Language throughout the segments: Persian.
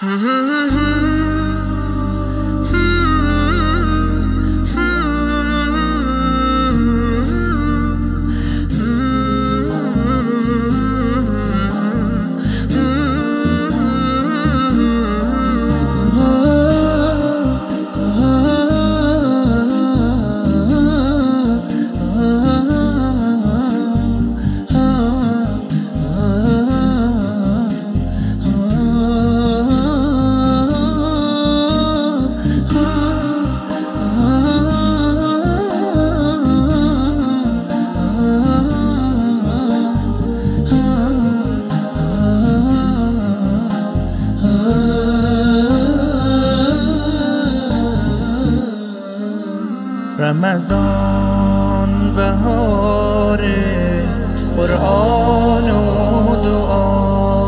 嗯哼哼哼 رمضان بهار قرآن و دعا.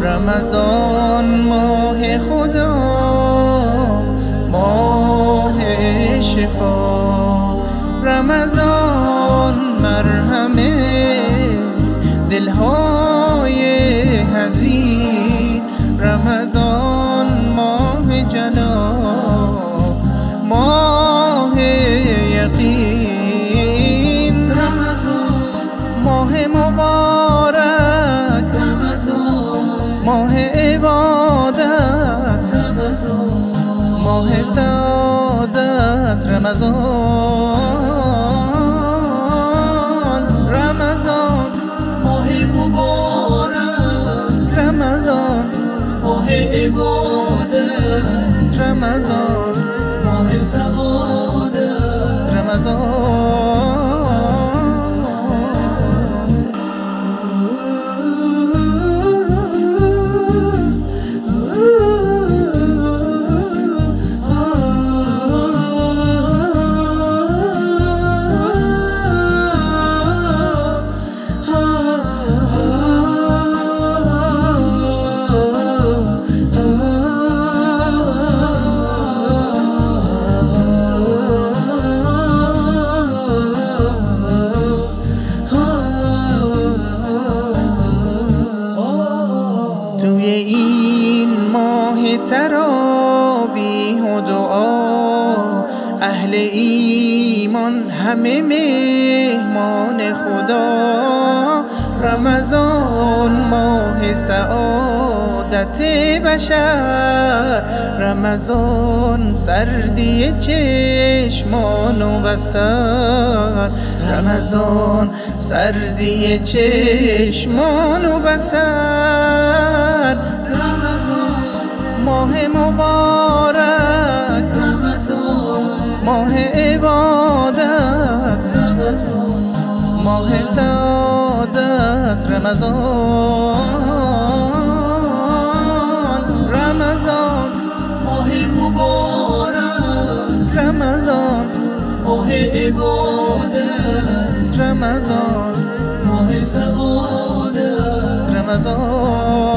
رمضان ماه خدا ماه شفا. رمضان مرهم دلهای حزین. رمضان ماه جنا ماه ماه مبارک. ماه عبادت. ماه سعادت. رمضان. رمضان. ماه مبارک. رمضان. ماه عبادت. رمضان. توی این ماه تراویح و دعا. اهل ایمان همه مهمان خدا. رمضان ماه سعادت بشر. رمضان سردی چشمان و بسر رمضان سردی چشمان و بسر رمضان ماه مبارک. رمضان ماه عبادت. رمضان ماه سعادت. رمضان. رمضان. ماه مبارک. رمضان. ماه عبادت. رمضان. ماه سعادت. رمضان.